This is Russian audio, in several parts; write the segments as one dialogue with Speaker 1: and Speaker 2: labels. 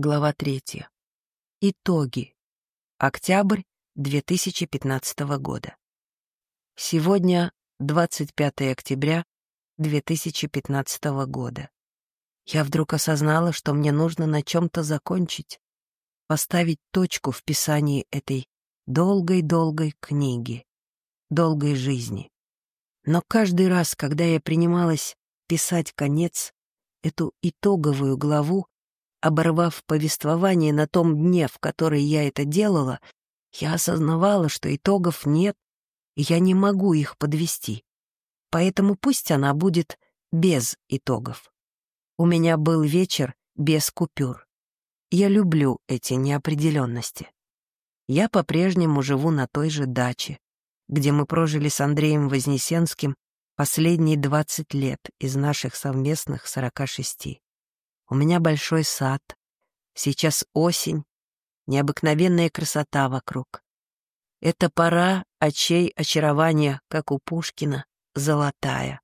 Speaker 1: глава 3. Итоги. Октябрь 2015 года. Сегодня 25 октября 2015 года. Я вдруг осознала, что мне нужно на чем-то закончить, поставить точку в писании этой долгой-долгой книги, долгой жизни. Но каждый раз, когда я принималась писать конец, эту итоговую главу, оборвав повествование на том дне, в который я это делала, я осознавала, что итогов нет, и я не могу их подвести. Поэтому пусть она будет без итогов. У меня был вечер без купюр. Я люблю эти неопределенности. Я по-прежнему живу на той же даче, где мы прожили с Андреем Вознесенским последние 20 лет из наших совместных 46. У меня большой сад. Сейчас осень, необыкновенная красота вокруг. Это пора очей очарования, как у Пушкина, золотая.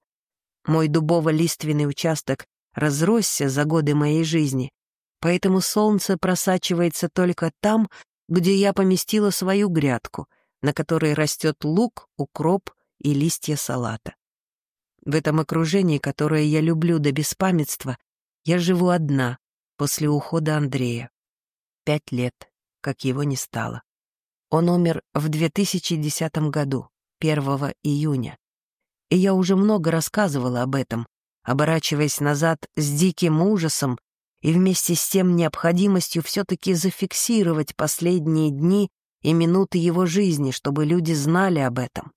Speaker 1: Мой дубово-лиственный участок разросся за годы моей жизни, поэтому солнце просачивается только там, где я поместила свою грядку, на которой растет лук, укроп и листья салата. В этом окружении, которое я люблю до беспамятства, я живу одна после ухода Андрея. Пять лет, как его не стало. Он умер в 2010 году, 1 июня. И я уже много рассказывала об этом, оборачиваясь назад с диким ужасом и вместе с тем необходимостью все-таки зафиксировать последние дни и минуты его жизни, чтобы люди знали об этом.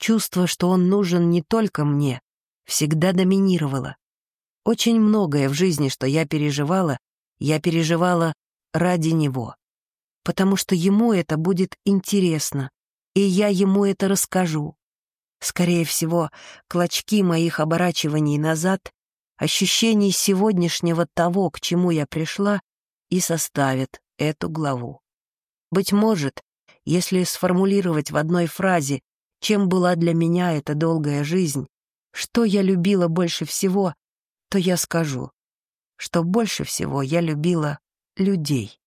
Speaker 1: Чувство, что он нужен не только мне, всегда доминировало. Очень многое в жизни, что я переживала, я переживала ради него. Потому что ему это будет интересно, и я ему это расскажу. Скорее всего, клочки моих оборачиваний назад, ощущений сегодняшнего того, к чему я пришла, и составят эту главу. Быть может, если сформулировать в одной фразе, чем была для меня эта долгая жизнь, что я любила больше всего, то я скажу, что больше всего я любила людей.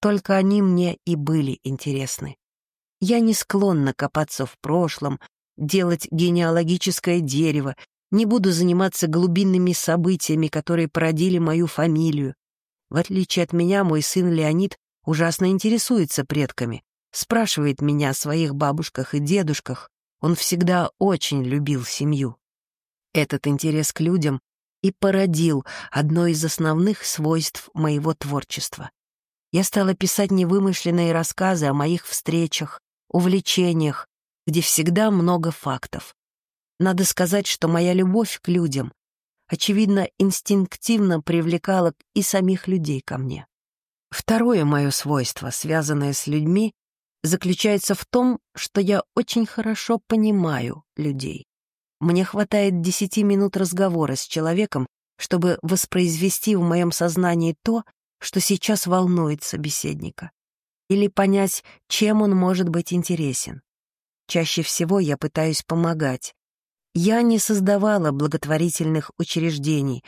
Speaker 1: Только они мне и были интересны. Я не склонна копаться в прошлом, делать генеалогическое дерево, не буду заниматься глубинными событиями, которые породили мою фамилию. В отличие от меня, мой сын Леонид ужасно интересуется предками, спрашивает меня о своих бабушках и дедушках. Он всегда очень любил семью. Этот интерес к людям и породил одно из основных свойств моего творчества. Я стала писать невымышленные рассказы о моих встречах, увлечениях, где всегда много фактов. Надо сказать, что моя любовь к людям, очевидно, инстинктивно привлекала и самих людей ко мне. Второе мое свойство, связанное с людьми, заключается в том, что я очень хорошо понимаю людей. Мне хватает десяти минут разговора с человеком, чтобы воспроизвести в моем сознании то, что сейчас волнует собеседника, или понять, чем он может быть интересен. Чаще всего я пытаюсь помогать. Я не создавала благотворительных учреждений,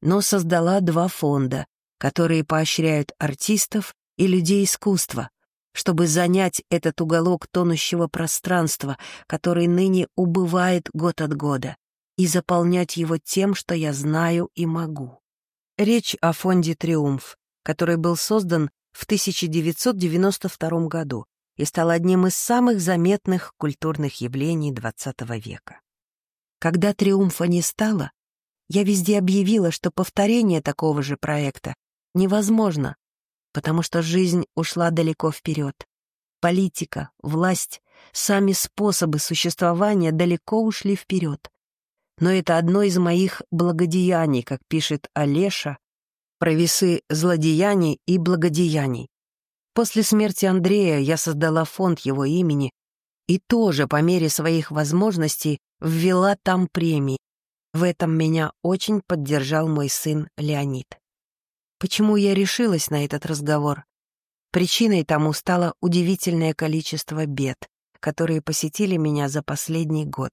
Speaker 1: но создала два фонда, которые поощряют артистов и людей искусства, чтобы занять этот уголок тонущего пространства, который ныне убывает год от года, и заполнять его тем, что я знаю и могу. Речь о фонде «Триумф», который был создан в 1992 году и стал одним из самых заметных культурных явлений XX века. Когда «Триумфа» не стало, я везде объявила, что повторение такого же проекта невозможно, потому что жизнь ушла далеко вперед. Политика, власть, сами способы существования далеко ушли вперед. Но это одно из моих благодеяний, как пишет Олеша, про весы злодеяний и благодеяний. После смерти Андрея я создала фонд его имени и тоже по мере своих возможностей ввела там премии. В этом меня очень поддержал мой сын Леонид. Почему я решилась на этот разговор? Причиной тому стало удивительное количество бед, которые посетили меня за последний год.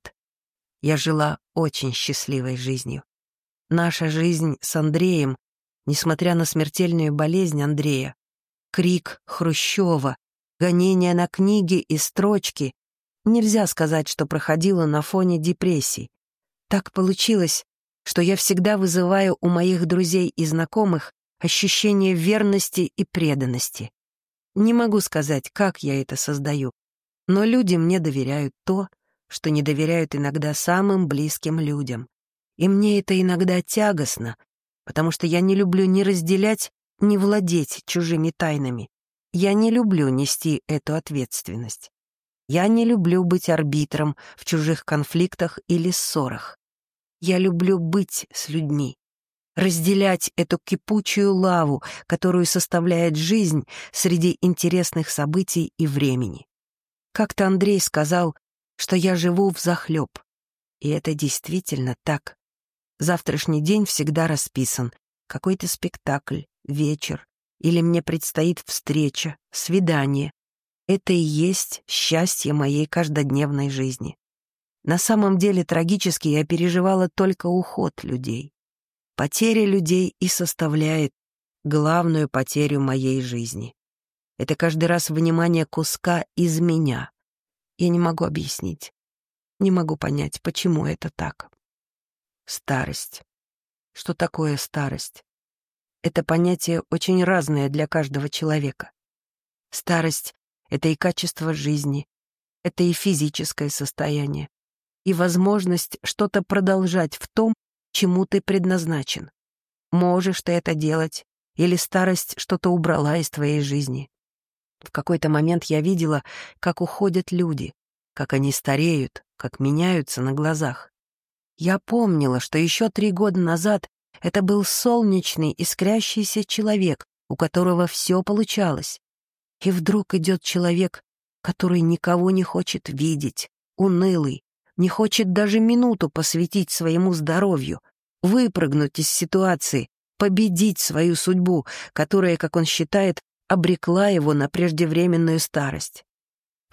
Speaker 1: Я жила очень счастливой жизнью. Наша жизнь с Андреем несмотря на смертельную болезнь Андрея. Крик Хрущева, гонение на книги и строчки. Нельзя сказать, что проходило на фоне депрессий. Так получилось, что я всегда вызываю у моих друзей и знакомых ощущение верности и преданности. Не могу сказать, как я это создаю, но люди мне доверяют то, что не доверяют иногда самым близким людям. И мне это иногда тягостно, потому что я не люблю ни разделять, ни владеть чужими тайнами. Я не люблю нести эту ответственность. Я не люблю быть арбитром в чужих конфликтах или ссорах. Я люблю быть с людьми, разделять эту кипучую лаву, которую составляет жизнь среди интересных событий и времени. Как-то Андрей сказал, что я живу в захлеб. И это действительно так. Завтрашний день всегда расписан. Какой-то спектакль, вечер. Или мне предстоит встреча, свидание. Это и есть счастье моей каждодневной жизни. На самом деле трагически я переживала только уход людей. Потеря людей и составляет главную потерю моей жизни. Это каждый раз внимание куска из меня. Я не могу объяснить. Не могу понять, почему это так. Старость. Что такое старость? Это понятие очень разное для каждого человека. Старость — это и качество жизни, это и физическое состояние, и возможность что-то продолжать в том, чему ты предназначен. Можешь ты это делать, или старость что-то убрала из твоей жизни. В какой-то момент я видела, как уходят люди, как они стареют, как меняются на глазах. Я помнила, что еще три года назад это был солнечный, искрящийся человек, у которого все получалось. И вдруг идет человек, который никого не хочет видеть, унылый, не хочет даже минуту посвятить своему здоровью, выпрыгнуть из ситуации, победить свою судьбу, которая, как он считает, обрекла его на преждевременную старость.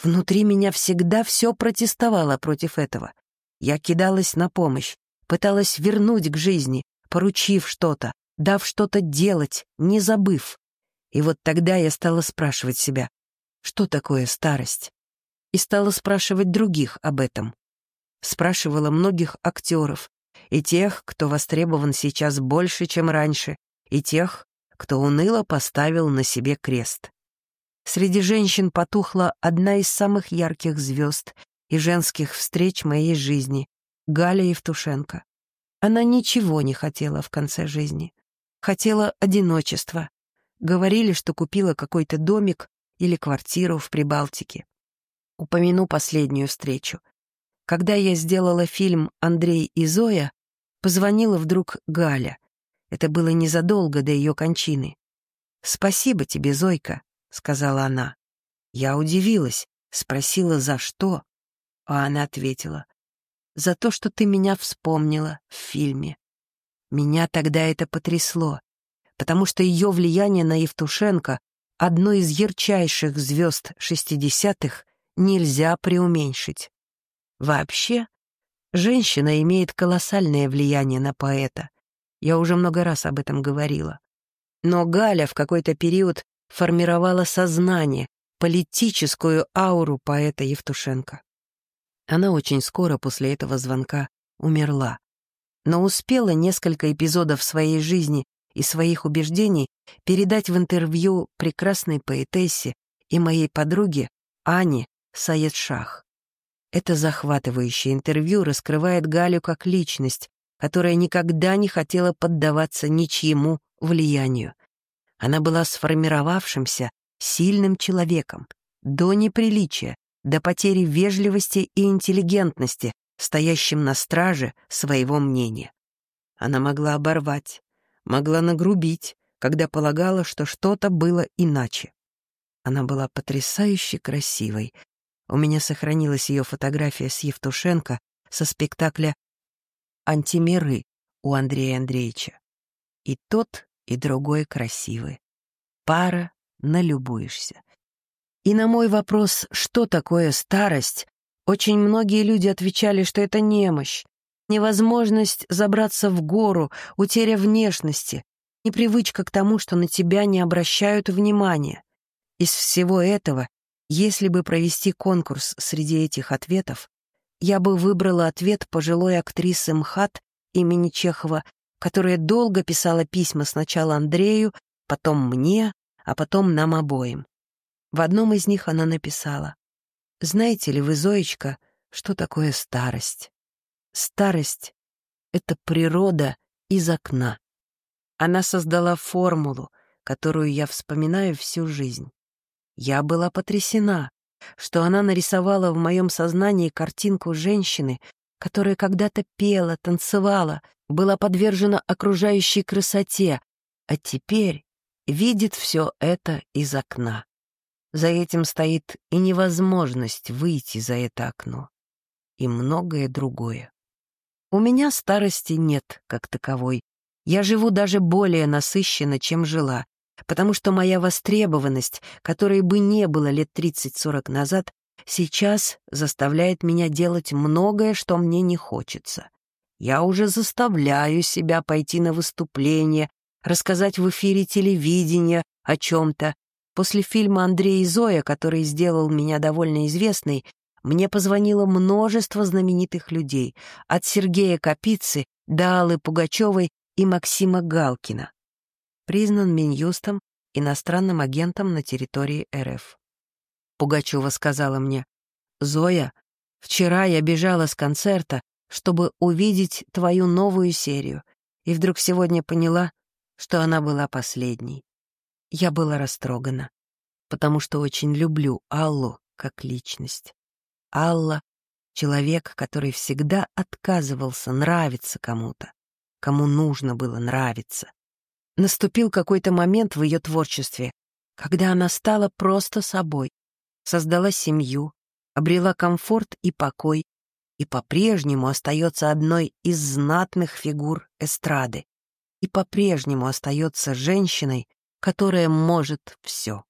Speaker 1: Внутри меня всегда все протестовало против этого. Я кидалась на помощь, пыталась вернуть к жизни, поручив что-то, дав что-то делать, не забыв. И вот тогда я стала спрашивать себя, что такое старость? И стала спрашивать других об этом. Спрашивала многих актеров, и тех, кто востребован сейчас больше, чем раньше, и тех, кто уныло поставил на себе крест. Среди женщин потухла одна из самых ярких звезд и женских встреч моей жизни — Галя Евтушенко. Она ничего не хотела в конце жизни. Хотела одиночества. Говорили, что купила какой-то домик или квартиру в Прибалтике. Упомяну последнюю встречу. Когда я сделала фильм «Андрей и Зоя», позвонила вдруг Галя. Это было незадолго до ее кончины. «Спасибо тебе, Зойка», — сказала она. Я удивилась, спросила, за что. А она ответила, «За то, что ты меня вспомнила в фильме». Меня тогда это потрясло, потому что ее влияние на Евтушенко, одной из ярчайших звезд шестидесятых, нельзя преуменьшить. Вообще, женщина имеет колоссальное влияние на поэта. Я уже много раз об этом говорила. Но Галя в какой-то период формировала сознание, политическую ауру поэта Евтушенко. Она очень скоро после этого звонка умерла, но успела несколько эпизодов своей жизни и своих убеждений передать в интервью прекрасной поэтессе и моей подруге Ане Саедшах. Это захватывающее интервью раскрывает Галю как личность, которая никогда не хотела поддаваться ничьему влиянию. Она была сформировавшимся, сильным человеком, до неприличия, до потери вежливости и интеллигентности, стоящим на страже своего мнения. Она могла оборвать, могла нагрубить, когда полагала, что что-то было иначе. Она была потрясающе красивой. У меня сохранилась ее фотография с Евтушенко со спектакля антимиры у Андрея Андреевича. И тот, и другой красивы. Пара налюбуешься. И на мой вопрос, что такое старость, очень многие люди отвечали, что это немощь, невозможность забраться в гору, утеря внешности. непривычка к тому, что на тебя не обращают внимания. Из всего этого, если бы провести конкурс среди этих ответов, я бы выбрала ответ пожилой актрисы МХАТ имени Чехова, которая долго писала письма сначала Андрею, потом мне, а потом нам обоим. В одном из них она написала «Знаете ли вы, Зоечка, что такое старость? Старость — это природа из окна». Она создала формулу, которую я вспоминаю всю жизнь. Я была потрясена, что она нарисовала в моем сознании картинку женщины, которая когда-то пела, танцевала, была подвержена окружающей красоте, а теперь видит все это из окна. За этим стоит и невозможность выйти за это окно, и многое другое. У меня старости нет как таковой. Я живу даже более насыщенно, чем жила, потому что моя востребованность, которой бы не было лет 30-40 назад, сейчас заставляет меня делать многое, что мне не хочется. Я уже заставляю себя пойти на выступление, рассказать в эфире телевидения о чем-то. После фильма «Андрей и Зоя», который сделал меня довольно известной, мне позвонило множество знаменитых людей, от Сергея Капицы до Аллы Пугачевой и Максима Галкина признан Минюстом иностранным агентом на территории РФ. Пугачева сказала мне, «Зоя, вчера я бежала с концерта, чтобы увидеть твою новую серию, и вдруг сегодня поняла, что она была последней. Я была растрогана, потому что очень люблю Аллу как личность. Алла — человек, который всегда отказывался нравиться кому-то, кому нужно было нравиться. Наступил какой-то момент в ее творчестве, когда она стала просто собой, создала семью, обрела комфорт и покой и по-прежнему остается одной из знатных фигур эстрады и по-прежнему остается женщиной, которая может все.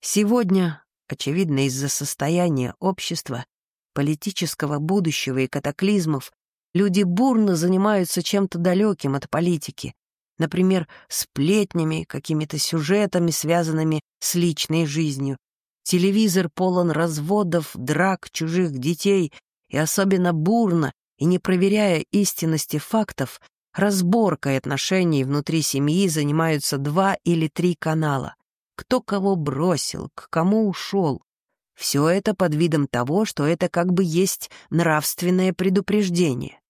Speaker 1: Сегодня, очевидно, из-за состояния общества, политического будущего и катаклизмов, люди бурно занимаются чем-то далеким от политики, например, сплетнями, какими-то сюжетами, связанными с личной жизнью. Телевизор полон разводов, драк чужих детей, и особенно бурно и не проверяя истинности фактов, разборкой отношений внутри семьи занимаются два или три канала. Кто кого бросил, к кому ушел. Все это под видом того, что это как бы есть нравственное предупреждение.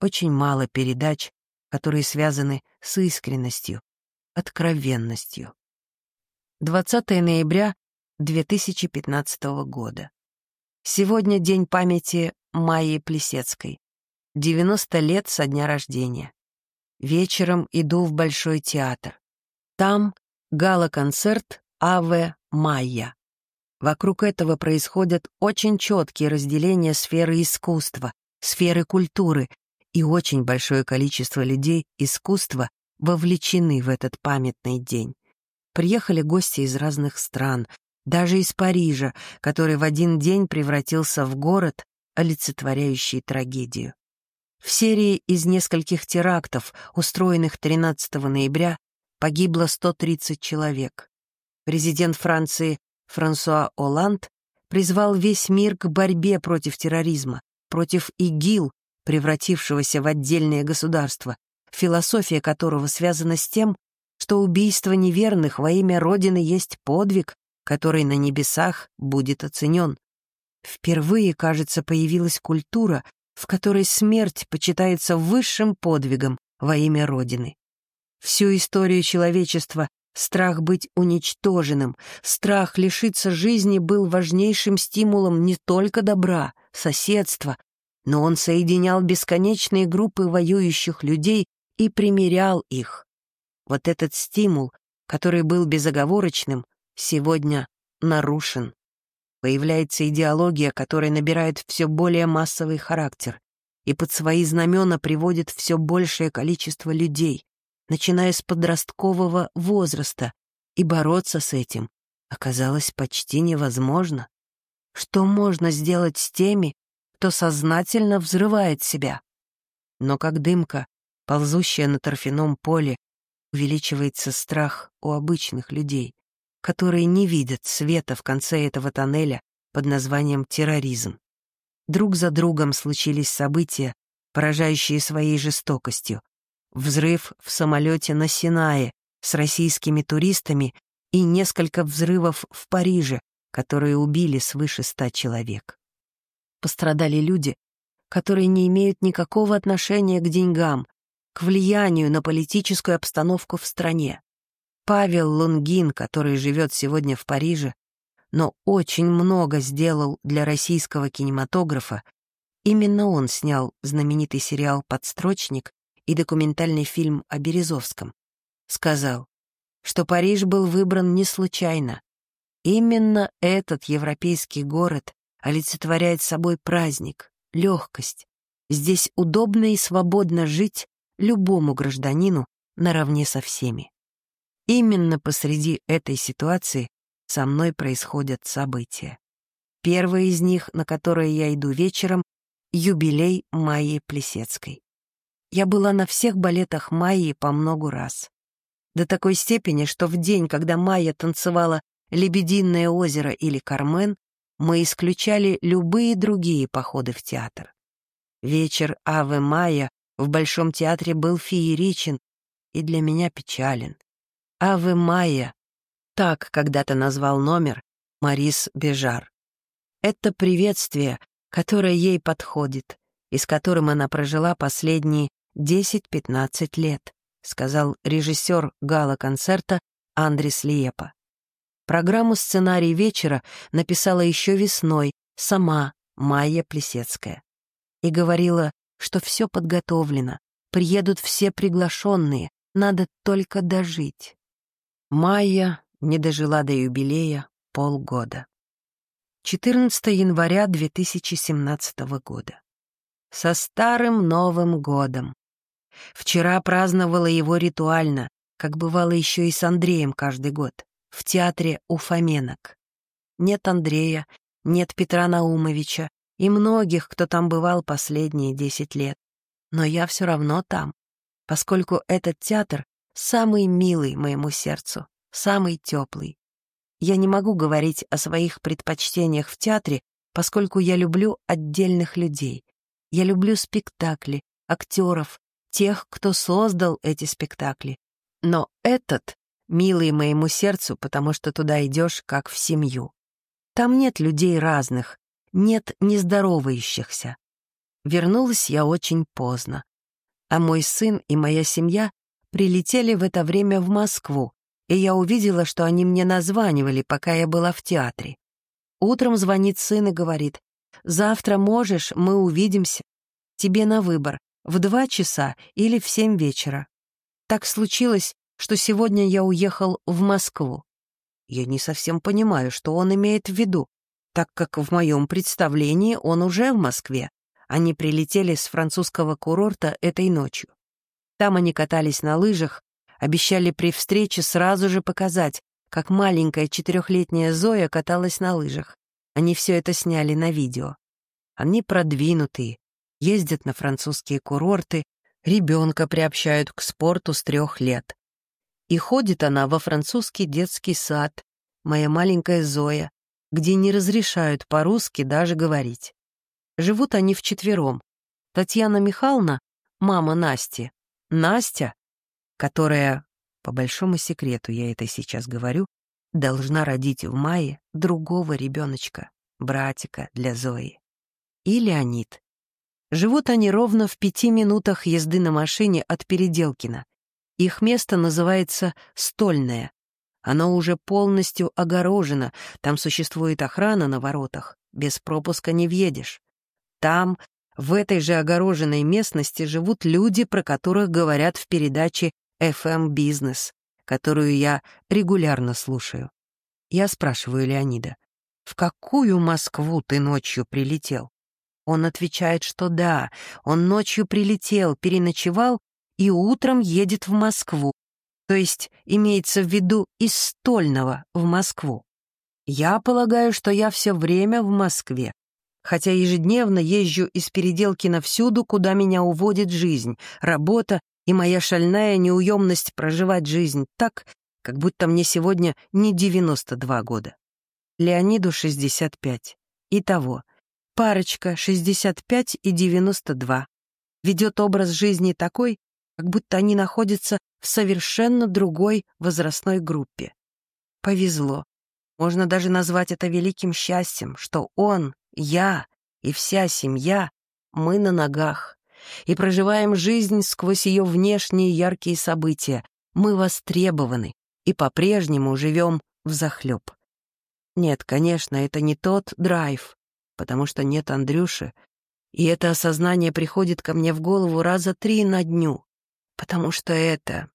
Speaker 1: Очень мало передач которые связаны с искренностью, откровенностью. 20 ноября 2015 года. Сегодня день памяти Майи Плесецкой. 90 лет со дня рождения. Вечером иду в Большой театр. Там гала-концерт «Аве Майя». Вокруг этого происходят очень четкие разделения сферы искусства, сферы культуры, и очень большое количество людей искусства вовлечены в этот памятный день. Приехали гости из разных стран, даже из Парижа, который в один день превратился в город, олицетворяющий трагедию. В серии из нескольких терактов, устроенных 13 ноября, погибло 130 человек. Президент Франции Франсуа Оланд призвал весь мир к борьбе против терроризма, против ИГИЛ, превратившегося в отдельное государство, философия которого связана с тем, что убийство неверных во имя Родины есть подвиг, который на небесах будет оценен. Впервые, кажется, появилась культура, в которой смерть почитается высшим подвигом во имя Родины. Всю историю человечества страх быть уничтоженным, страх лишиться жизни был важнейшим стимулом не только добра, соседства, но он соединял бесконечные группы воюющих людей и примирял их. Вот этот стимул, который был безоговорочным, сегодня нарушен. Появляется идеология, которая набирает все более массовый характер и под свои знамена приводит все большее количество людей, начиная с подросткового возраста, и бороться с этим оказалось почти невозможно. Что можно сделать с теми, кто сознательно взрывает себя. Но как дымка, ползущая на торфяном поле, увеличивается страх у обычных людей, которые не видят света в конце этого тоннеля под названием терроризм. Друг за другом случились события, поражающие своей жестокостью. Взрыв в самолете на Синае с российскими туристами и несколько взрывов в Париже, которые убили свыше ста человек. Пострадали люди, которые не имеют никакого отношения к деньгам, к влиянию на политическую обстановку в стране. Павел Лунгин, который живет сегодня в Париже, но очень много сделал для российского кинематографа, именно он снял знаменитый сериал «Подстрочник» и документальный фильм о Березовском. Сказал, что Париж был выбран не случайно. Именно этот европейский город олицетворяет собой праздник, легкость. Здесь удобно и свободно жить любому гражданину наравне со всеми. Именно посреди этой ситуации со мной происходят события. Первое из них, на которое я иду вечером, — юбилей Майи Плесецкой. Я была на всех балетах Майи по многу раз. До такой степени, что в день, когда Майя танцевала «Лебединое озеро» или «Кармен», мы исключали любые другие походы в театр. Вечер Аве Майя в Большом театре был фееричен и для меня печален. Аве Майя так когда-то назвал номер Марис Бежар. Это приветствие, которое ей подходит, и с которым она прожила последние 10-15 лет, сказал режиссер гала-концерта Андрис Лиепа. Программу «Сценарий вечера» написала еще весной сама Майя Плесецкая и говорила, что все подготовлено, приедут все приглашенные, надо только дожить. Майя не дожила до юбилея полгода. 14 января 2017 года. Со старым Новым годом. Вчера праздновала его ритуально, как бывало еще и с Андреем каждый год, в театре у Фоменок. Нет Андрея, нет Петра Наумовича и многих, кто там бывал последние десять лет. Но я все равно там, поскольку этот театр самый милый моему сердцу самый теплый. Я не могу говорить о своих предпочтениях в театре, поскольку я люблю отдельных людей. Я люблю спектакли, актеров, тех, кто создал эти спектакли. Но этот милый моему сердцу, потому что туда идешь как в семью. Там нет людей разных, нет нездоровающихся. Вернулась я очень поздно, а мой сын и моя семья прилетели в это время в Москву, и я увидела, что они мне названивали, пока я была в театре. Утром звонит сын и говорит, «Завтра можешь, мы увидимся. Тебе на выбор, в два часа или в семь вечера». Так случилось, что сегодня я уехал в Москву. Я не совсем понимаю, что он имеет в виду, так как в моем представлении он уже в Москве. Они прилетели с французского курорта этой ночью. Там они катались на лыжах, Обещали при встрече сразу же показать, как маленькая четырехлетняя Зоя каталась на лыжах. Они все это сняли на видео. Они продвинутые, ездят на французские курорты, ребенка приобщают к спорту с трех лет. И ходит она во французский детский сад, моя маленькая Зоя, где не разрешают по-русски даже говорить. Живут они вчетвером. Татьяна Михайловна — мама Насти. Настя которая, по большому секрету я это сейчас говорю, должна родить в мае другого ребеночка, братика для Зои. И Леонид. Живут они ровно в пяти минутах езды на машине от Переделкина. Их место называется Стольное. Оно уже полностью огорожено, там существует охрана на воротах, без пропуска не въедешь. Там, в этой же огороженной местности, живут люди, про которых говорят в передаче FM-бизнес, которую я регулярно слушаю. Я спрашиваю Леонида, «В какую Москву ты ночью прилетел?» Он отвечает, что да, он ночью прилетел, переночевал и утром едет в Москву. То есть имеется в виду из Стольного в Москву. Я полагаю, что я все время в Москве, хотя ежедневно езжу из Переделкина всюду, куда меня уводит жизнь, работа и моя шальная неуемность проживать жизнь так, как будто мне сегодня не 92 года. Леониду 65. Итого, парочка 65 и 92 ведет образ жизни такой, как будто они находятся в совершенно другой возрастной группе. Повезло. Можно даже назвать это великим счастьем, что он, я и вся семья, мы на ногах. И проживаем жизнь сквозь ее внешние яркие события. Мы востребованы и по-прежнему живем взахлеб. Нет, конечно, это не тот драйв, потому что нет Андрюши, и это осознание приходит ко мне в голову раза три на дню, потому что это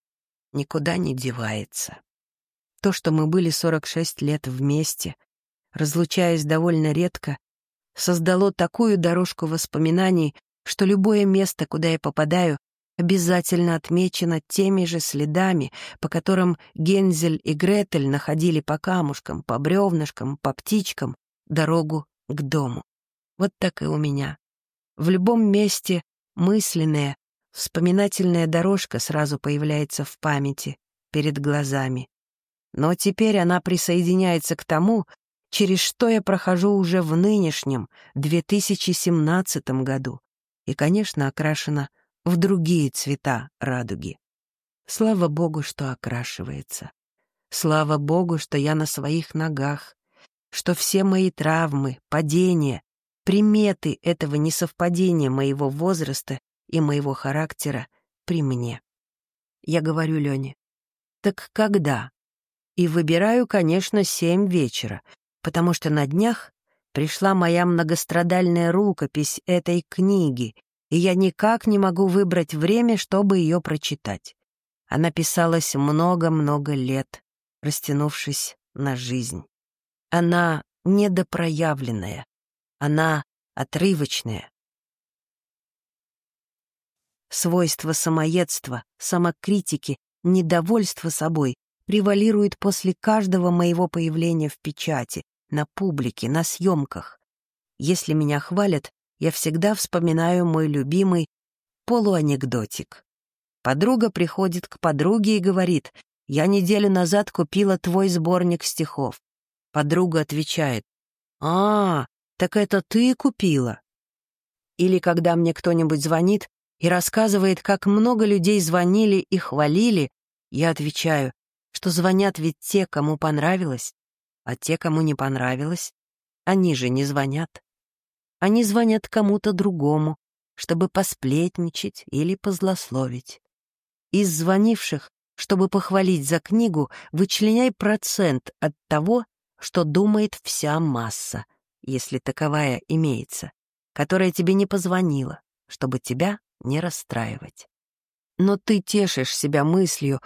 Speaker 1: никуда не девается. То, что мы были 46 лет вместе, разлучаясь довольно редко, создало такую дорожку воспоминаний, что любое место, куда я попадаю, обязательно отмечено теми же следами, по которым Гензель и Гретель находили по камушкам, по бревнышкам, по птичкам дорогу к дому. Вот так и у меня. В любом месте мысленная, вспоминательная дорожка сразу появляется в памяти, перед глазами. Но теперь она присоединяется к тому, через что я прохожу уже в нынешнем, 2017 году, и, конечно, окрашена в другие цвета радуги. Слава Богу, что окрашивается. Слава Богу, что я на своих ногах, что все мои травмы, падения, приметы этого несовпадения моего возраста и моего характера при мне. Я говорю Лене, так когда? И выбираю, конечно, семь вечера, потому что на днях пришла моя многострадальная рукопись этой книги, и я никак не могу выбрать время, чтобы ее прочитать. Она писалась много-много лет, растянувшись на жизнь. Она недопроявленная, она отрывочная. Свойство самоедства, самокритики, недовольства собой превалирует после каждого моего появления в печати, на публике, на съемках. Если меня хвалят, я всегда вспоминаю мой любимый полуанекдотик. Подруга приходит к подруге и говорит, «Я неделю назад купила твой сборник стихов». Подруга отвечает, «А, так это ты купила? Или когда мне кто-нибудь звонит и рассказывает, как много людей звонили и хвалили, я отвечаю, что звонят ведь те, кому понравилось, а те, кому не понравилось, они же не звонят. Они звонят кому-то другому, чтобы посплетничать или позлословить. Из звонивших, чтобы похвалить за книгу, вычленяй процент от того, что думает вся масса, если таковая имеется, которая тебе не позвонила, чтобы тебя не расстраивать. Но ты тешишь себя мыслью,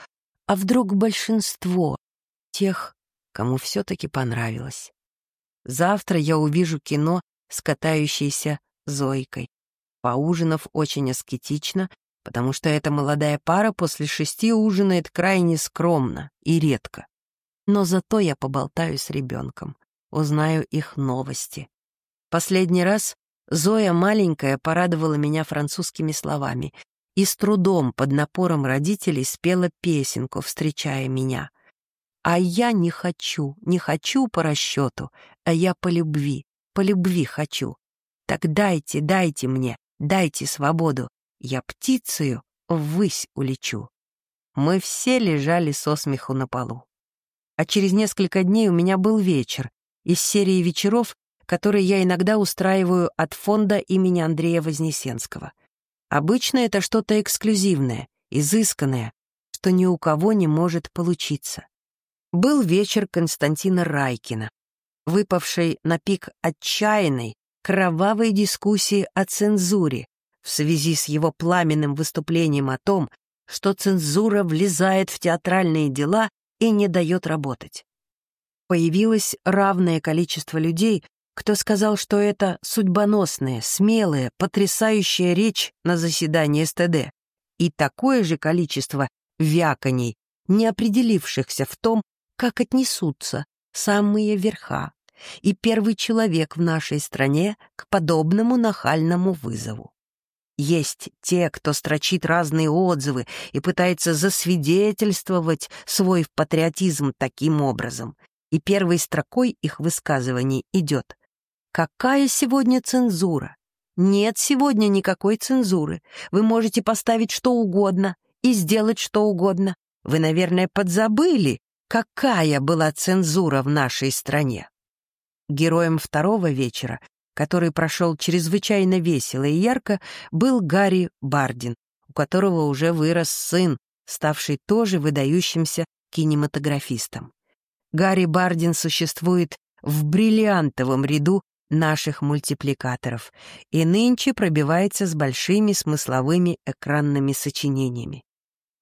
Speaker 1: а вдруг большинство тех, кому все-таки понравилось. Завтра я увижу кино с катающейся Зойкой. Поужинав очень аскетично, потому что эта молодая пара после шести ужинает крайне скромно и редко. Но зато я поболтаю с ребенком узнаю их новости. Последний раз Зоя маленькая порадовала меня французскими словами и с трудом под напором родителей спела песенку, встречая меня. А я не хочу, не хочу по расчету, а я по любви, по любви хочу. Так дайте, дайте мне, дайте свободу, я птицею ввысь улечу. Мы все лежали со смеху на полу. А через несколько дней у меня был вечер, из серии вечеров, которые я иногда устраиваю от фонда имени Андрея Вознесенского. Обычно это что-то эксклюзивное, изысканное, что ни у кого не может получиться. Был вечер Константина Райкина, выпавший на пик отчаянной, кровавой дискуссии о цензуре в связи с его пламенным выступлением о том, что цензура влезает в театральные дела и не дает работать появилось равное количество людей, кто сказал, что это судьбоносная, смелая, потрясающая речь на заседании СТД, и такое же количество вяконей, не определившихся в том, как отнесутся самые верха и первый человек в нашей стране к подобному нахальному вызову. Есть те, кто строчит разные отзывы и пытается засвидетельствовать свой патриотизм таким образом. И первой строкой их высказываний идет «Какая сегодня цензура? Нет сегодня никакой цензуры. Вы можете поставить что угодно и сделать что угодно. Вы, наверное, подзабыли, какая была цензура в нашей стране». Героем второго вечера который прошел чрезвычайно весело и ярко, был Гарри Бардин, у которого уже вырос сын, ставший тоже выдающимся кинематографистом. Гарри Бардин существует в бриллиантовом ряду наших мультипликаторов и нынче пробивается с большими смысловыми экранными сочинениями.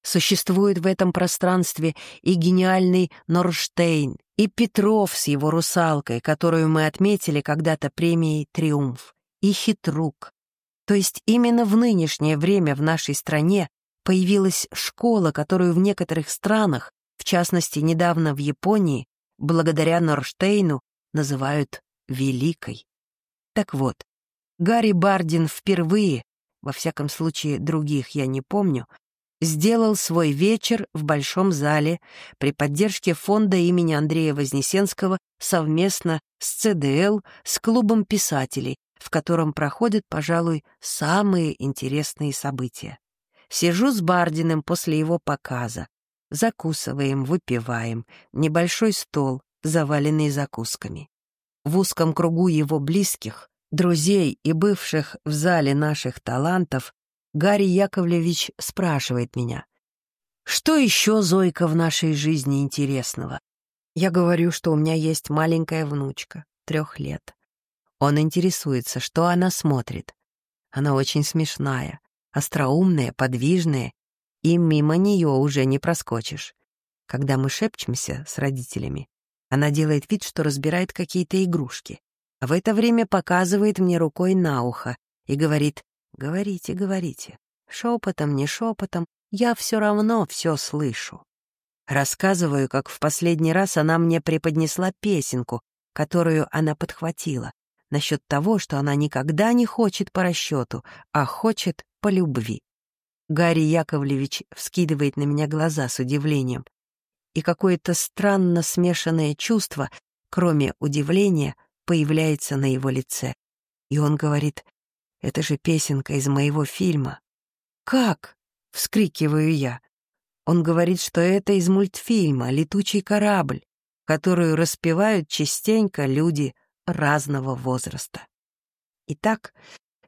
Speaker 1: Существует в этом пространстве и гениальный Норштейн, и Петров с его русалкой, которую мы отметили когда-то премией «Триумф», и Хитрук. То есть именно в нынешнее время в нашей стране появилась школа, которую в некоторых странах, в частности недавно в Японии, благодаря Норштейну, называют «великой». Так вот, Гарри Бардин впервые, во всяком случае других я не помню, сделал свой вечер в Большом зале при поддержке фонда имени Андрея Вознесенского совместно с ЦДЛ, с клубом писателей, в котором проходят, пожалуй, самые интересные события. Сижу с Бардиным после его показа. Закусываем, выпиваем. Небольшой стол, заваленный закусками. В узком кругу его близких, друзей и бывших в зале наших талантов Гарри Яковлевич спрашивает меня, «Что еще, Зойка, в нашей жизни интересного?» Я говорю, что у меня есть маленькая внучка, трех лет. Он интересуется, что она смотрит. Она очень смешная, остроумная, подвижная, и мимо нее уже не проскочишь. Когда мы шепчемся с родителями, она делает вид, что разбирает какие-то игрушки, а в это время показывает мне рукой на ухо и говорит Говорите, говорите. Шепотом, не шепотом, я все равно все слышу. Рассказываю, как в последний раз она мне преподнесла песенку, которую она подхватила, насчет того, что она никогда не хочет по расчету, а хочет по любви. Гарри Яковлевич вскидывает на меня глаза с удивлением, и какое-то странно смешанное чувство, кроме удивления, появляется на его лице. И он говорит, это же песенка из моего фильма. «Как?» — вскрикиваю я. Он говорит, что это из мультфильма «Летучий корабль», которую распевают частенько люди разного возраста. Итак,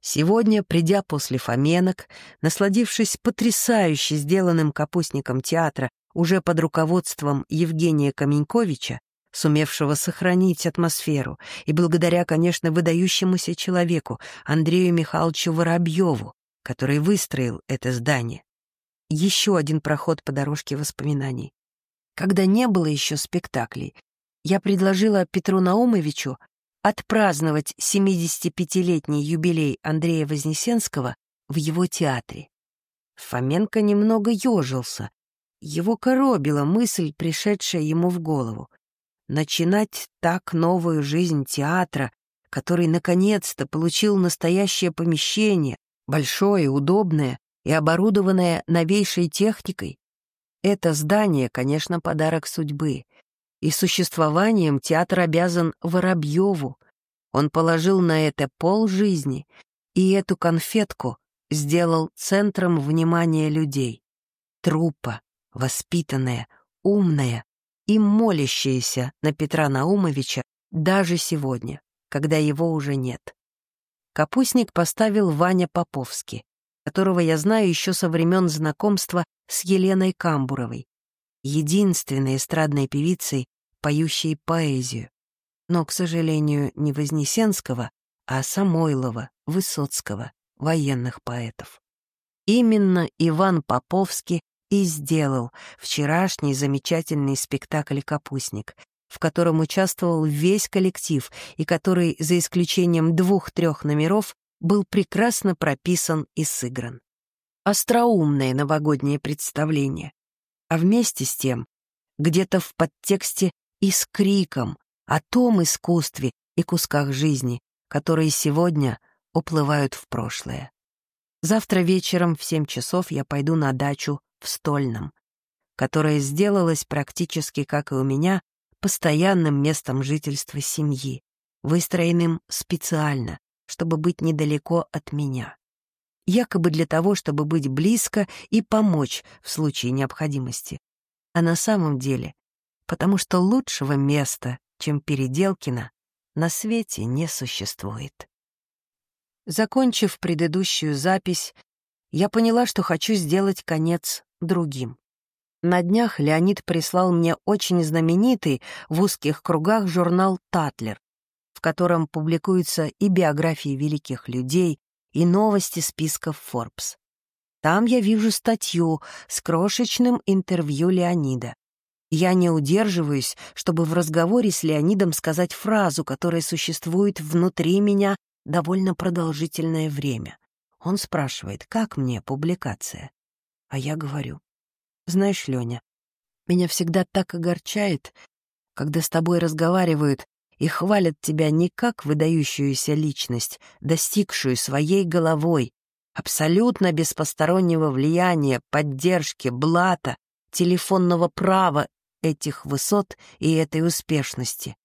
Speaker 1: сегодня, придя после фоменок, насладившись потрясающе сделанным капустником театра уже под руководством Евгения Каменьковича, сумевшего сохранить атмосферу, и благодаря, конечно, выдающемуся человеку Андрею Михайловичу Воробьеву, который выстроил это здание. Еще один проход по дорожке воспоминаний. Когда не было еще спектаклей, я предложила Петру Наумовичу отпраздновать 75-летний юбилей Андрея Вознесенского в его театре. Фоменко немного ежился. Его коробила мысль, пришедшая ему в голову. Начинать так новую жизнь театра, который наконец-то получил настоящее помещение, большое, удобное и оборудованное новейшей техникой. Это здание, конечно, подарок судьбы. И существованием театр обязан Воробьеву. Он положил на это пол жизни, и эту конфетку сделал центром внимания людей. Трупа, воспитанная, умная, и молящиеся на Петра Наумовича даже сегодня, когда его уже нет. Капустник поставил Ваня Поповский, которого я знаю еще со времен знакомства с Еленой Камбуровой, единственной эстрадной певицей, поющей поэзию. Но, к сожалению, не Вознесенского, а Самойлова, Высоцкого, военных поэтов. Именно Иван Поповский и сделал вчерашний замечательный спектакль «Капустник», в котором участвовал весь коллектив и который, за исключением двух-трех номеров, был прекрасно прописан и сыгран. Остроумное новогоднее представление. А вместе с тем, где-то в подтексте и с криком о том искусстве и кусках жизни, которые сегодня уплывают в прошлое. Завтра вечером в семь часов я пойду на дачу в Стольном, которая сделалась практически, как и у меня, постоянным местом жительства семьи, выстроенным специально, чтобы быть недалеко от меня. Якобы для того, чтобы быть близко и помочь в случае необходимости. А на самом деле, потому что лучшего места, чем Переделкино, на свете не существует. Закончив предыдущую запись, я поняла, что хочу сделать конец другим. На днях Леонид прислал мне очень знаменитый в узких кругах журнал «Татлер», в котором публикуются и биографии великих людей, и новости списков Forbes. Там я вижу статью с крошечным интервью Леонида. Я не удерживаюсь, чтобы в разговоре с Леонидом сказать фразу, которая существует внутри меня довольно продолжительное время. Он спрашивает, как мне публикация? А я говорю, знаешь, Леня, меня всегда так огорчает, когда с тобой разговаривают и хвалят тебя не как выдающуюся личность, достигшую своей головой, абсолютно без постороннего влияния, поддержки, блата, телефонного права этих высот и этой успешности.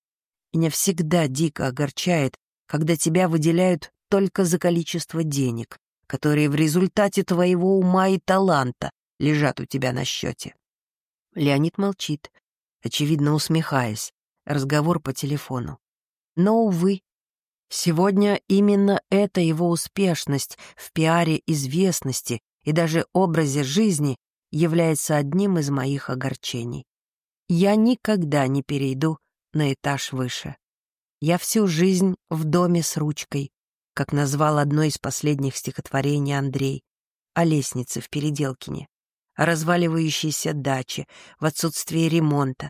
Speaker 1: Меня всегда дико огорчает, когда тебя выделяют только за количество денег, которые в результате твоего ума и таланта лежат у тебя на счете. Леонид молчит, очевидно усмехаясь. Разговор по телефону. Но, увы, сегодня именно эта его успешность в пиаре известности и даже образе жизни является одним из моих огорчений. Я никогда не перейду на этаж выше. Я всю жизнь в доме с ручкой, как назвал одно из последних стихотворений Андрей, о лестнице в Переделкине о разваливающейся даче, в отсутствии ремонта.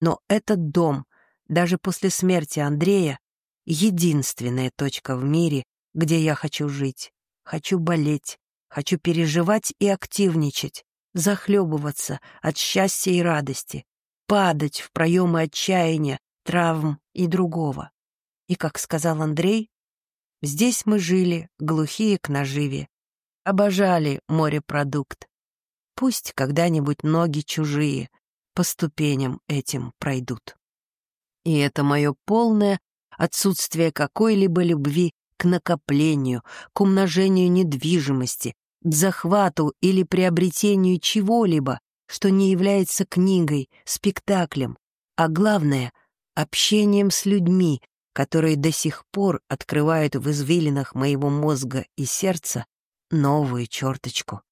Speaker 1: Но этот дом, даже после смерти Андрея, единственная точка в мире, где я хочу жить, хочу болеть, хочу переживать и активничать, захлебываться от счастья и радости, падать в проемы отчаяния, травм и другого. И, как сказал Андрей, здесь мы жили, глухие к наживе, обожали морепродукт, Пусть когда-нибудь ноги чужие по ступеням этим пройдут. И это мое полное отсутствие какой-либо любви к накоплению, к умножению недвижимости, к захвату или приобретению чего-либо, что не является книгой, спектаклем, а главное — общением с людьми, которые до сих пор открывают в извилинах моего мозга и сердца новую черточку.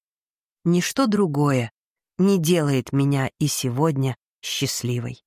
Speaker 1: Ничто другое не делает меня и сегодня счастливой.